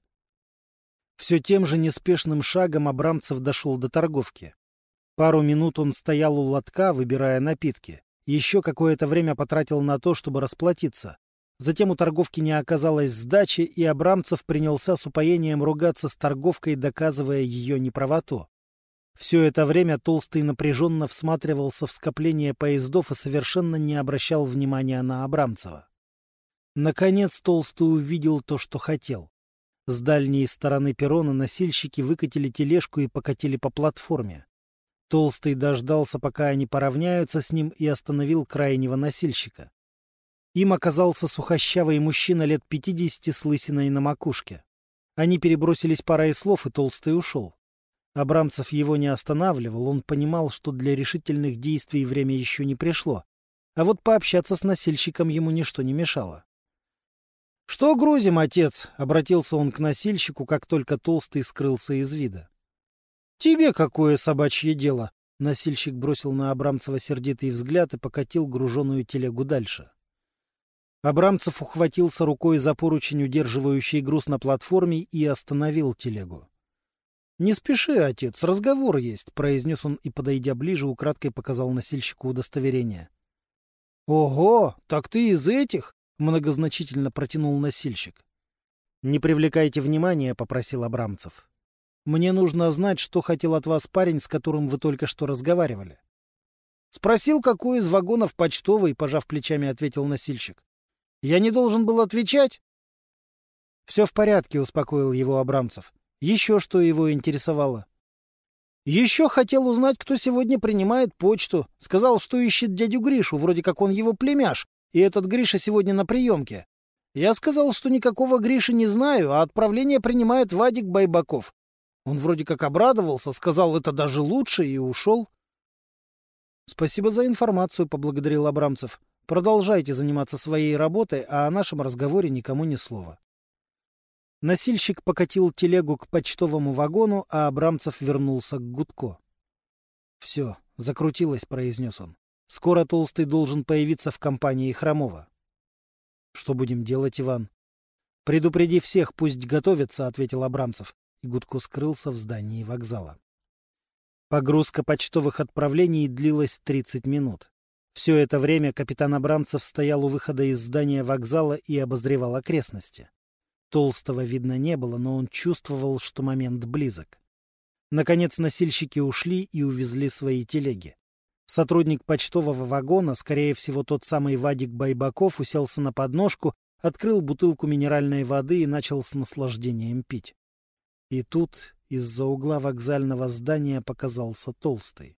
Все тем же неспешным шагом Абрамцев дошел до торговки. Пару минут он стоял у лотка, выбирая напитки. Еще какое-то время потратил на то, чтобы расплатиться. Затем у торговки не оказалось сдачи, и Абрамцев принялся с упоением ругаться с торговкой, доказывая ее неправоту. Все это время Толстый напряженно всматривался в скопление поездов и совершенно не обращал внимания на Абрамцева. Наконец Толстый увидел то, что хотел. С дальней стороны перрона носильщики выкатили тележку и покатили по платформе. Толстый дождался, пока они поравняются с ним, и остановил крайнего носильщика. Им оказался сухощавый мужчина лет пятидесяти с лысиной на макушке. Они перебросились парой слов, и Толстый ушел. Абрамцев его не останавливал, он понимал, что для решительных действий время еще не пришло. А вот пообщаться с носильщиком ему ничто не мешало. — Что грузим, отец? — обратился он к носильщику, как только Толстый скрылся из вида. — Тебе какое собачье дело? — носильщик бросил на Абрамцева сердитый взгляд и покатил груженую телегу дальше. Абрамцев ухватился рукой за поручень, удерживающий груз на платформе, и остановил телегу. — Не спеши, отец, разговор есть, — произнес он и, подойдя ближе, украдкой показал носильщику удостоверение. — Ого, так ты из этих? — многозначительно протянул носильщик. — Не привлекайте внимания, — попросил Абрамцев. — Мне нужно знать, что хотел от вас парень, с которым вы только что разговаривали. — Спросил, какой из вагонов почтовый, — пожав плечами, ответил носильщик. Я не должен был отвечать? — Все в порядке, — успокоил его Абрамцев. Еще что его интересовало? — Еще хотел узнать, кто сегодня принимает почту. Сказал, что ищет дядю Гришу, вроде как он его племяш, и этот Гриша сегодня на приемке. Я сказал, что никакого Гриши не знаю, а отправление принимает Вадик Байбаков. Он вроде как обрадовался, сказал, это даже лучше, и ушел. — Спасибо за информацию, — поблагодарил Абрамцев. Продолжайте заниматься своей работой, а о нашем разговоре никому ни слова. Носильщик покатил телегу к почтовому вагону, а Абрамцев вернулся к Гудко. — Все, закрутилось, — произнес он. — Скоро Толстый должен появиться в компании Хромова. — Что будем делать, Иван? — Предупреди всех, пусть готовятся, — ответил Абрамцев, и Гудко скрылся в здании вокзала. Погрузка почтовых отправлений длилась 30 минут. Все это время капитан Абрамцев стоял у выхода из здания вокзала и обозревал окрестности. Толстого видно не было, но он чувствовал, что момент близок. Наконец носильщики ушли и увезли свои телеги. Сотрудник почтового вагона, скорее всего тот самый Вадик Байбаков, уселся на подножку, открыл бутылку минеральной воды и начал с наслаждением пить. И тут из-за угла вокзального здания показался Толстый.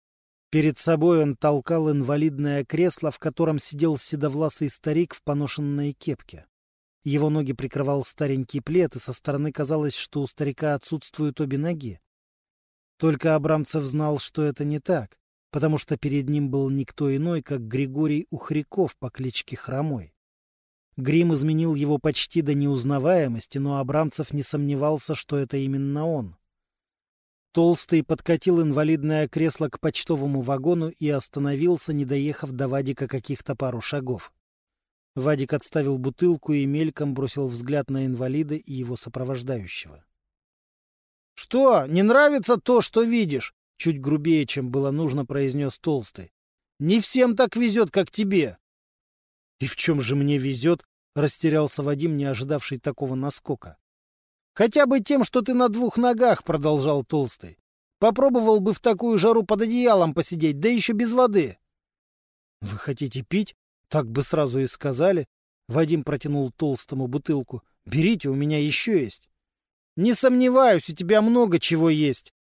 Перед собой он толкал инвалидное кресло, в котором сидел седовласый старик в поношенной кепке. Его ноги прикрывал старенький плед, и со стороны казалось, что у старика отсутствуют обе ноги. Только Абрамцев знал, что это не так, потому что перед ним был никто иной, как Григорий Ухряков по кличке Хромой. Грим изменил его почти до неузнаваемости, но Абрамцев не сомневался, что это именно он. Толстый подкатил инвалидное кресло к почтовому вагону и остановился, не доехав до Вадика каких-то пару шагов. Вадик отставил бутылку и мельком бросил взгляд на инвалида и его сопровождающего. — Что, не нравится то, что видишь? — чуть грубее, чем было нужно, произнес Толстый. — Не всем так везет, как тебе. — И в чем же мне везет? — растерялся Вадим, не ожидавший такого наскока. — Хотя бы тем, что ты на двух ногах, — продолжал Толстый. — Попробовал бы в такую жару под одеялом посидеть, да еще без воды. — Вы хотите пить? Так бы сразу и сказали. Вадим протянул толстому бутылку. Берите, у меня еще есть. Не сомневаюсь, у тебя много чего есть.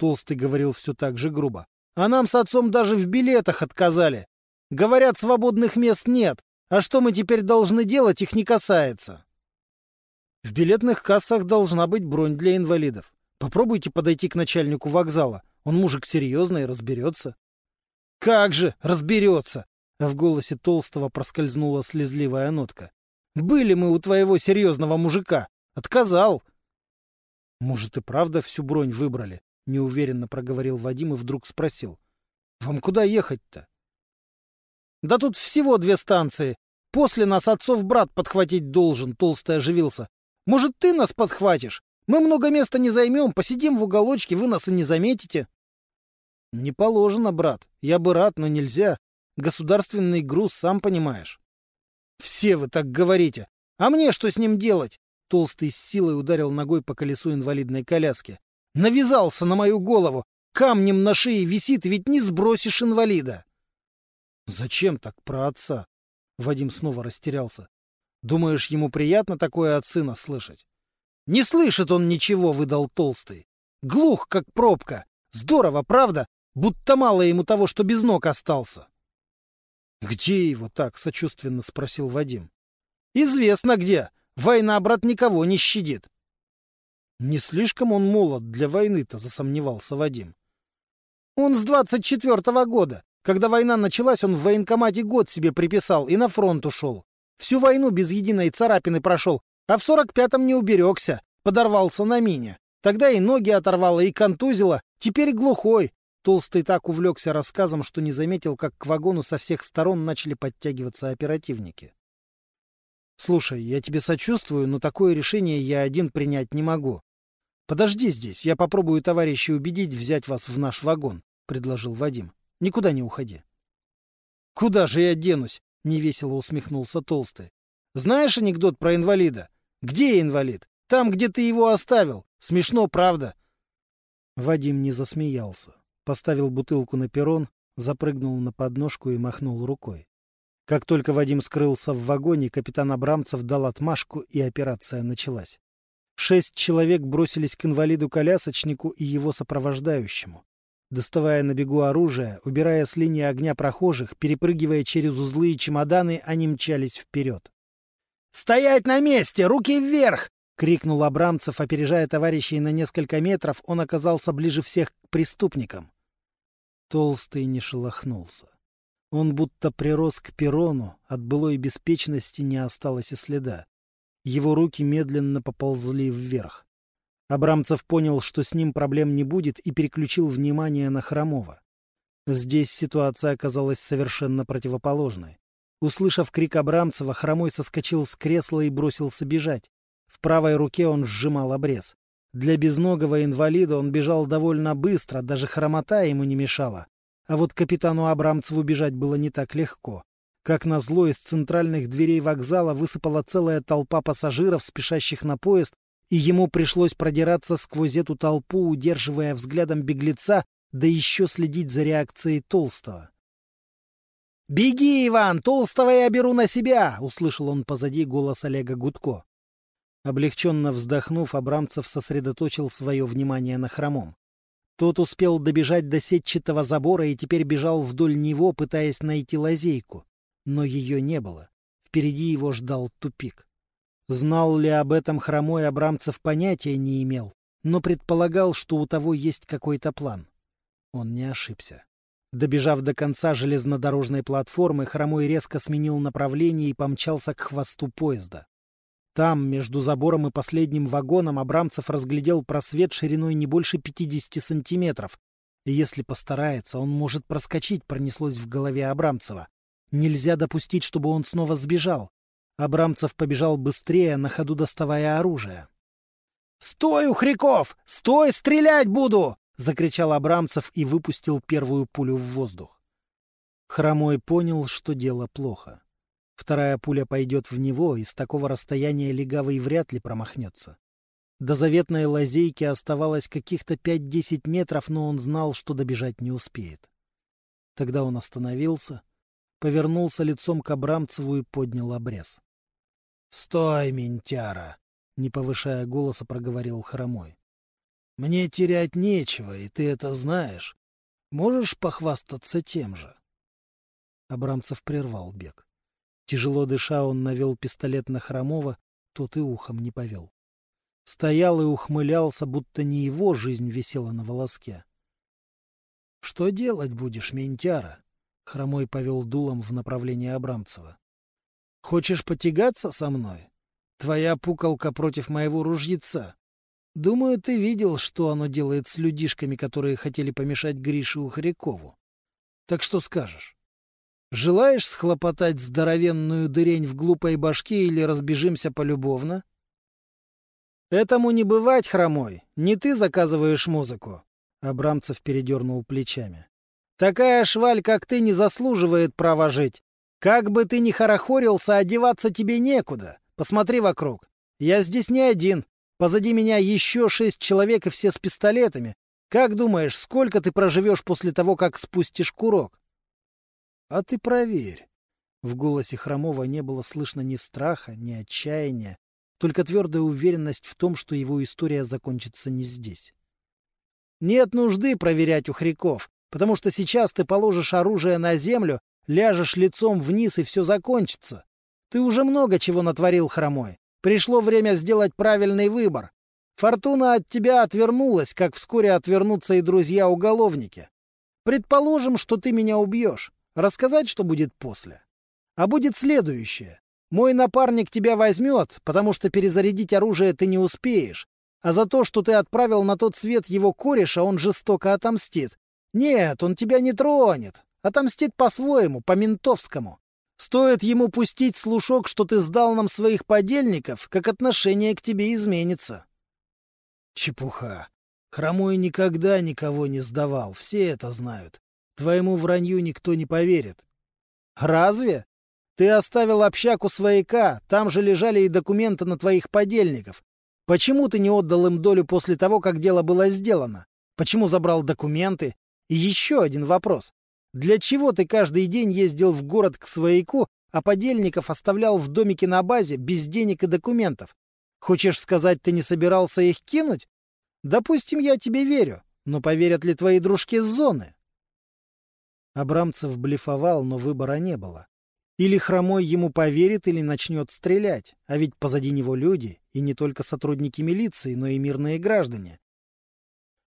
Толстый говорил все так же грубо. А нам с отцом даже в билетах отказали. Говорят, свободных мест нет. А что мы теперь должны делать, их не касается. В билетных кассах должна быть бронь для инвалидов. Попробуйте подойти к начальнику вокзала. Он мужик серьезный, разберется. Как же разберется? В голосе Толстого проскользнула слезливая нотка. «Были мы у твоего серьезного мужика. Отказал!» «Может, и правда всю бронь выбрали?» — неуверенно проговорил Вадим и вдруг спросил. «Вам куда ехать-то?» «Да тут всего две станции. После нас отцов брат подхватить должен», — Толстый оживился. «Может, ты нас подхватишь? Мы много места не займем, посидим в уголочке, вы нас и не заметите». «Не положено, брат. Я бы рад, но нельзя. Государственный груз, сам понимаешь. Все вы так говорите. А мне что с ним делать? Толстый с силой ударил ногой по колесу инвалидной коляски. Навязался на мою голову. Камнем на шее висит, ведь не сбросишь инвалида. Зачем так про отца? Вадим снова растерялся. Думаешь, ему приятно такое от сына слышать? Не слышит он ничего, выдал Толстый. Глух, как пробка. Здорово, правда? Будто мало ему того, что без ног остался. «Где его так?» — сочувственно спросил Вадим. «Известно где. Война, брат, никого не щадит». «Не слишком он молод для войны-то», — засомневался Вадим. «Он с двадцать четвертого года. Когда война началась, он в военкомате год себе приписал и на фронт ушел. Всю войну без единой царапины прошел, а в сорок пятом не уберегся, подорвался на мине. Тогда и ноги оторвало, и контузило, теперь глухой, Толстый так увлекся рассказом, что не заметил, как к вагону со всех сторон начали подтягиваться оперативники. «Слушай, я тебе сочувствую, но такое решение я один принять не могу. Подожди здесь, я попробую товарищей убедить взять вас в наш вагон», — предложил Вадим. «Никуда не уходи». «Куда же я денусь?» — невесело усмехнулся Толстый. «Знаешь анекдот про инвалида? Где инвалид? Там, где ты его оставил. Смешно, правда?» Вадим не засмеялся поставил бутылку на перрон, запрыгнул на подножку и махнул рукой. Как только Вадим скрылся в вагоне, капитан Абрамцев дал отмашку, и операция началась. Шесть человек бросились к инвалиду-колясочнику и его сопровождающему. Доставая на бегу оружие, убирая с линии огня прохожих, перепрыгивая через узлы и чемоданы, они мчались вперед. «Стоять на месте! Руки вверх!» — крикнул Абрамцев, опережая товарищей на несколько метров, он оказался ближе всех к преступникам. Толстый не шелохнулся. Он будто прирос к перрону, от былой беспечности не осталось и следа. Его руки медленно поползли вверх. Абрамцев понял, что с ним проблем не будет, и переключил внимание на Хромова. Здесь ситуация оказалась совершенно противоположной. Услышав крик Абрамцева, Хромой соскочил с кресла и бросился бежать. В правой руке он сжимал обрез. Для безногого инвалида он бежал довольно быстро, даже хромота ему не мешала. А вот капитану Абрамцеву бежать было не так легко. Как назло, из центральных дверей вокзала высыпала целая толпа пассажиров, спешащих на поезд, и ему пришлось продираться сквозь эту толпу, удерживая взглядом беглеца, да еще следить за реакцией Толстого. «Беги, Иван! Толстого я беру на себя!» — услышал он позади голос Олега Гудко. Облегченно вздохнув, Абрамцев сосредоточил свое внимание на хромом. Тот успел добежать до сетчатого забора и теперь бежал вдоль него, пытаясь найти лазейку. Но ее не было. Впереди его ждал тупик. Знал ли об этом хромой Абрамцев понятия не имел, но предполагал, что у того есть какой-то план. Он не ошибся. Добежав до конца железнодорожной платформы, хромой резко сменил направление и помчался к хвосту поезда. Там, между забором и последним вагоном, Абрамцев разглядел просвет шириной не больше 50 сантиметров. Если постарается, он может проскочить, пронеслось в голове Абрамцева. Нельзя допустить, чтобы он снова сбежал. Абрамцев побежал быстрее, на ходу доставая оружие. «Стой, Ухряков! Стой, стрелять буду!» — закричал Абрамцев и выпустил первую пулю в воздух. Хромой понял, что дело плохо. Вторая пуля пойдет в него, и с такого расстояния легавый вряд ли промахнется. До заветной лазейки оставалось каких-то пять-десять метров, но он знал, что добежать не успеет. Тогда он остановился, повернулся лицом к Абрамцеву и поднял обрез. — Стой, ментяра! — не повышая голоса, проговорил Хромой. — Мне терять нечего, и ты это знаешь. Можешь похвастаться тем же? Абрамцев прервал бег. Тяжело дыша, он навел пистолет на Хромова, тот и ухом не повел. Стоял и ухмылялся, будто не его жизнь висела на волоске. — Что делать будешь, ментяра? — Хромой повел дулом в направлении Абрамцева. Хочешь потягаться со мной? Твоя пукалка против моего ружьеца. Думаю, ты видел, что оно делает с людишками, которые хотели помешать Грише Ухарякову. Так что скажешь? Желаешь схлопотать здоровенную дырень в глупой башке или разбежимся полюбовно? Этому не бывать, хромой. Не ты заказываешь музыку. Абрамцев передернул плечами. Такая шваль, как ты, не заслуживает права жить. Как бы ты ни хорохорился, одеваться тебе некуда. Посмотри вокруг. Я здесь не один. Позади меня еще шесть человек и все с пистолетами. Как думаешь, сколько ты проживешь после того, как спустишь курок? — А ты проверь. В голосе Хромова не было слышно ни страха, ни отчаяния, только твердая уверенность в том, что его история закончится не здесь. Нет нужды проверять у хряков, потому что сейчас ты положишь оружие на землю Ляжешь лицом вниз, и все закончится. Ты уже много чего натворил, хромой. Пришло время сделать правильный выбор. Фортуна от тебя отвернулась, как вскоре отвернутся и друзья-уголовники. Предположим, что ты меня убьешь. Рассказать, что будет после? А будет следующее. Мой напарник тебя возьмет, потому что перезарядить оружие ты не успеешь. А за то, что ты отправил на тот свет его кореша, он жестоко отомстит. Нет, он тебя не тронет. Отомстит по-своему, по-ментовскому. Стоит ему пустить слушок, что ты сдал нам своих подельников, как отношение к тебе изменится. Чепуха. Хромой никогда никого не сдавал, все это знают. Твоему вранью никто не поверит. Разве? Ты оставил общаку свояка, там же лежали и документы на твоих подельников. Почему ты не отдал им долю после того, как дело было сделано? Почему забрал документы? И еще один вопрос. Для чего ты каждый день ездил в город к свояку, а подельников оставлял в домике на базе без денег и документов? Хочешь сказать, ты не собирался их кинуть? Допустим, я тебе верю, но поверят ли твои дружки с зоны? Абрамцев блефовал, но выбора не было. Или Хромой ему поверит, или начнет стрелять, а ведь позади него люди, и не только сотрудники милиции, но и мирные граждане.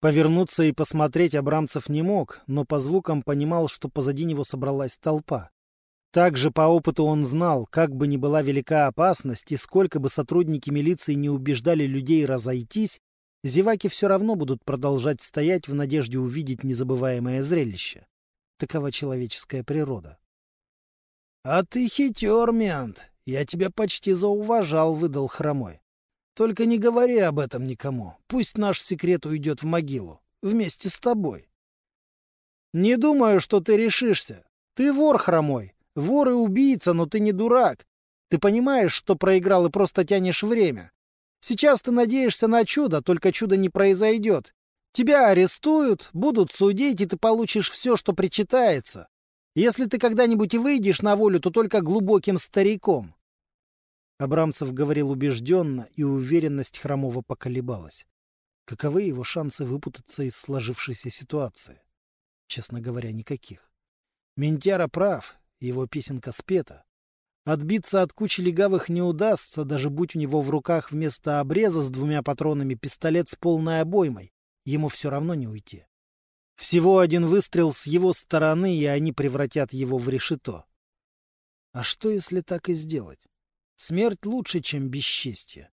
Повернуться и посмотреть Абрамцев не мог, но по звукам понимал, что позади него собралась толпа. Также по опыту он знал, как бы ни была велика опасность и сколько бы сотрудники милиции не убеждали людей разойтись, зеваки все равно будут продолжать стоять в надежде увидеть незабываемое зрелище. Такова человеческая природа. — А ты хитер, мент. Я тебя почти зауважал, — выдал хромой. Только не говори об этом никому. Пусть наш секрет уйдет в могилу. Вместе с тобой. Не думаю, что ты решишься. Ты вор хромой. Вор и убийца, но ты не дурак. Ты понимаешь, что проиграл и просто тянешь время. Сейчас ты надеешься на чудо, только чудо не произойдет. Тебя арестуют, будут судить, и ты получишь все, что причитается. Если ты когда-нибудь и выйдешь на волю, то только глубоким стариком. Абрамцев говорил убежденно, и уверенность Хромова поколебалась. Каковы его шансы выпутаться из сложившейся ситуации? Честно говоря, никаких. Ментяра прав, его песенка спета. Отбиться от кучи легавых не удастся, даже будь у него в руках вместо обреза с двумя патронами пистолет с полной обоймой. Ему все равно не уйти. Всего один выстрел с его стороны, и они превратят его в решето. А что, если так и сделать? Смерть лучше, чем бесчестье.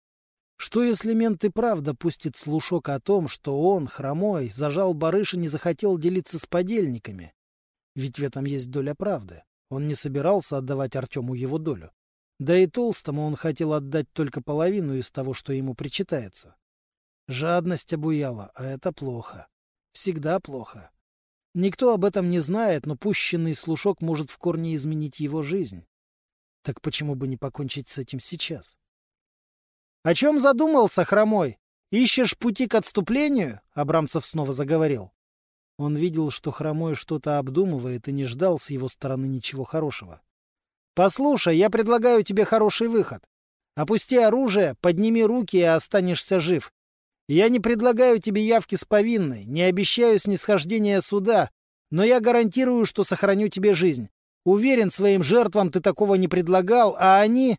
Что, если мент и правда пустит слушок о том, что он, хромой, зажал барыш и не захотел делиться с подельниками? Ведь в этом есть доля правды. Он не собирался отдавать Артему его долю. Да и толстому он хотел отдать только половину из того, что ему причитается. Жадность обуяла, а это плохо. Всегда плохо. Никто об этом не знает, но пущенный слушок может в корне изменить его жизнь. Так почему бы не покончить с этим сейчас? — О чем задумался, хромой? Ищешь пути к отступлению? — Абрамцев снова заговорил. Он видел, что хромой что-то обдумывает и не ждал с его стороны ничего хорошего. — Послушай, я предлагаю тебе хороший выход. Опусти оружие, подними руки и останешься жив. Я не предлагаю тебе явки с повинной, не обещаю снисхождения суда, но я гарантирую, что сохраню тебе жизнь. Уверен, своим жертвам ты такого не предлагал, а они...»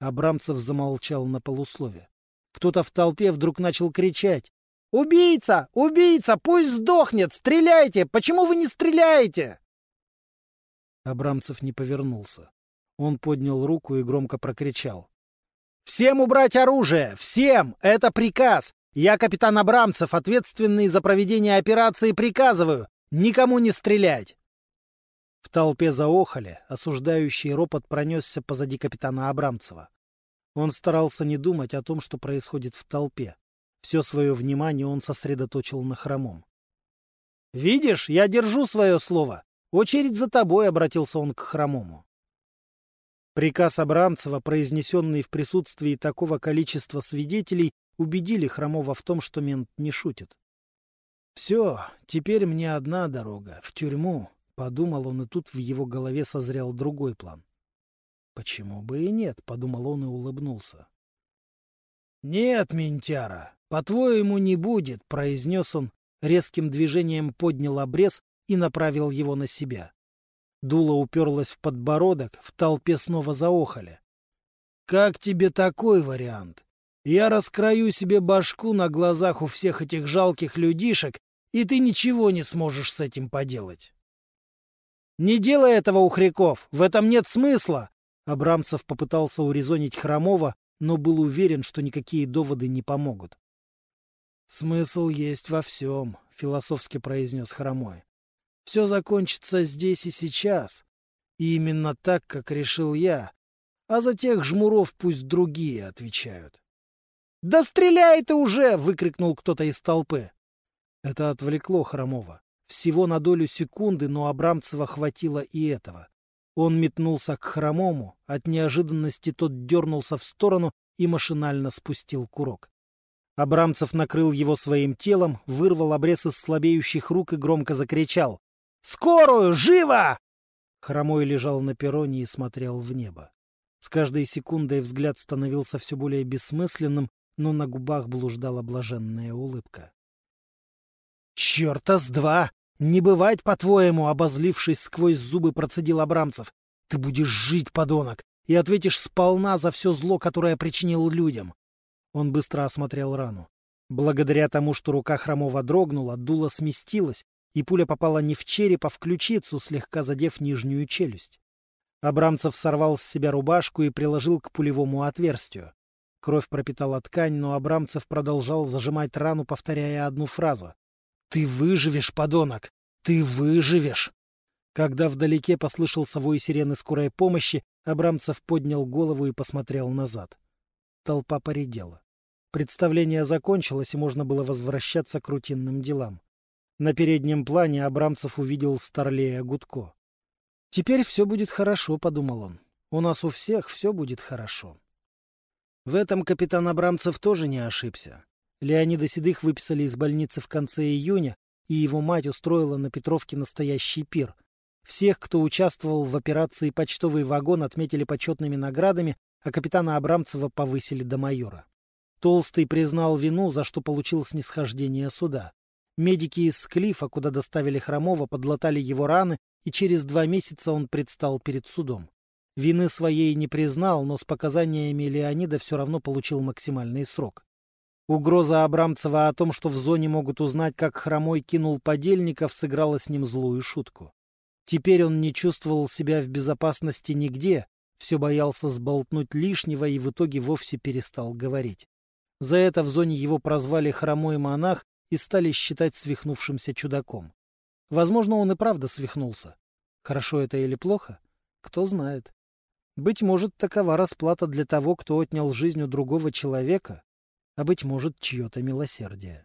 Абрамцев замолчал на полуслове. Кто-то в толпе вдруг начал кричать. «Убийца! Убийца! Пусть сдохнет! Стреляйте! Почему вы не стреляете?» Абрамцев не повернулся. Он поднял руку и громко прокричал. «Всем убрать оружие! Всем! Это приказ! Я капитан Абрамцев, ответственный за проведение операции, приказываю никому не стрелять!» В толпе заохали, осуждающий ропот пронесся позади капитана Абрамцева. Он старался не думать о том, что происходит в толпе. Все свое внимание он сосредоточил на хромом. «Видишь, я держу свое слово. Очередь за тобой», — обратился он к хромому. Приказ Абрамцева, произнесенный в присутствии такого количества свидетелей, убедили Хромова в том, что мент не шутит. «Все, теперь мне одна дорога — в тюрьму», — подумал он, и тут в его голове созрел другой план. «Почему бы и нет?» — подумал он и улыбнулся. «Нет, ментяра, по-твоему, не будет», — произнес он, резким движением поднял обрез и направил его на себя. Дуло уперлось в подбородок, в толпе снова заохали. «Как тебе такой вариант? Я раскрою себе башку на глазах у всех этих жалких людишек, и ты ничего не сможешь с этим поделать. «Не делай этого, Ухряков! В этом нет смысла!» Абрамцев попытался урезонить Хромова, но был уверен, что никакие доводы не помогут. «Смысл есть во всем», — философски произнес Хромой. «Все закончится здесь и сейчас. И именно так, как решил я. А за тех жмуров пусть другие отвечают». «Да стреляй ты уже!» — выкрикнул кто-то из толпы. Это отвлекло Хромова. Всего на долю секунды, но Абрамцева хватило и этого. Он метнулся к Хромому, от неожиданности тот дернулся в сторону и машинально спустил курок. Абрамцев накрыл его своим телом, вырвал обрез из слабеющих рук и громко закричал. «Скорую! Живо!» Хромой лежал на перроне и смотрел в небо. С каждой секундой взгляд становился все более бессмысленным, но на губах блуждала блаженная улыбка. «Черта с два! Не бывать, по-твоему!» — обозлившись сквозь зубы, процедил Абрамцев. «Ты будешь жить, подонок, и ответишь сполна за все зло, которое причинил людям!» Он быстро осмотрел рану. Благодаря тому, что рука Хромова дрогнула, дуло сместилось, и пуля попала не в череп, а в ключицу, слегка задев нижнюю челюсть. Абрамцев сорвал с себя рубашку и приложил к пулевому отверстию. Кровь пропитала ткань, но Абрамцев продолжал зажимать рану, повторяя одну фразу. «Ты выживешь, подонок! Ты выживешь!» Когда вдалеке послышался вой сирены скорой помощи, Абрамцев поднял голову и посмотрел назад. Толпа поредела. Представление закончилось, и можно было возвращаться к рутинным делам. На переднем плане Абрамцев увидел Старлея Гудко. «Теперь все будет хорошо», — подумал он. «У нас у всех все будет хорошо». В этом капитан Абрамцев тоже не ошибся. Леонида Седых выписали из больницы в конце июня, и его мать устроила на Петровке настоящий пир. Всех, кто участвовал в операции «Почтовый вагон», отметили почетными наградами, а капитана Абрамцева повысили до майора. Толстый признал вину, за что получил снисхождение суда. Медики из Склифа, куда доставили Хромова, подлатали его раны, и через два месяца он предстал перед судом. Вины своей не признал, но с показаниями Леонида все равно получил максимальный срок. Угроза Абрамцева о том, что в зоне могут узнать, как Хромой кинул подельников, сыграла с ним злую шутку. Теперь он не чувствовал себя в безопасности нигде, все боялся сболтнуть лишнего и в итоге вовсе перестал говорить. За это в зоне его прозвали «хромой монах» и стали считать свихнувшимся чудаком. Возможно, он и правда свихнулся. Хорошо это или плохо? Кто знает. Быть может, такова расплата для того, кто отнял жизнь у другого человека, а быть может, чье-то милосердие.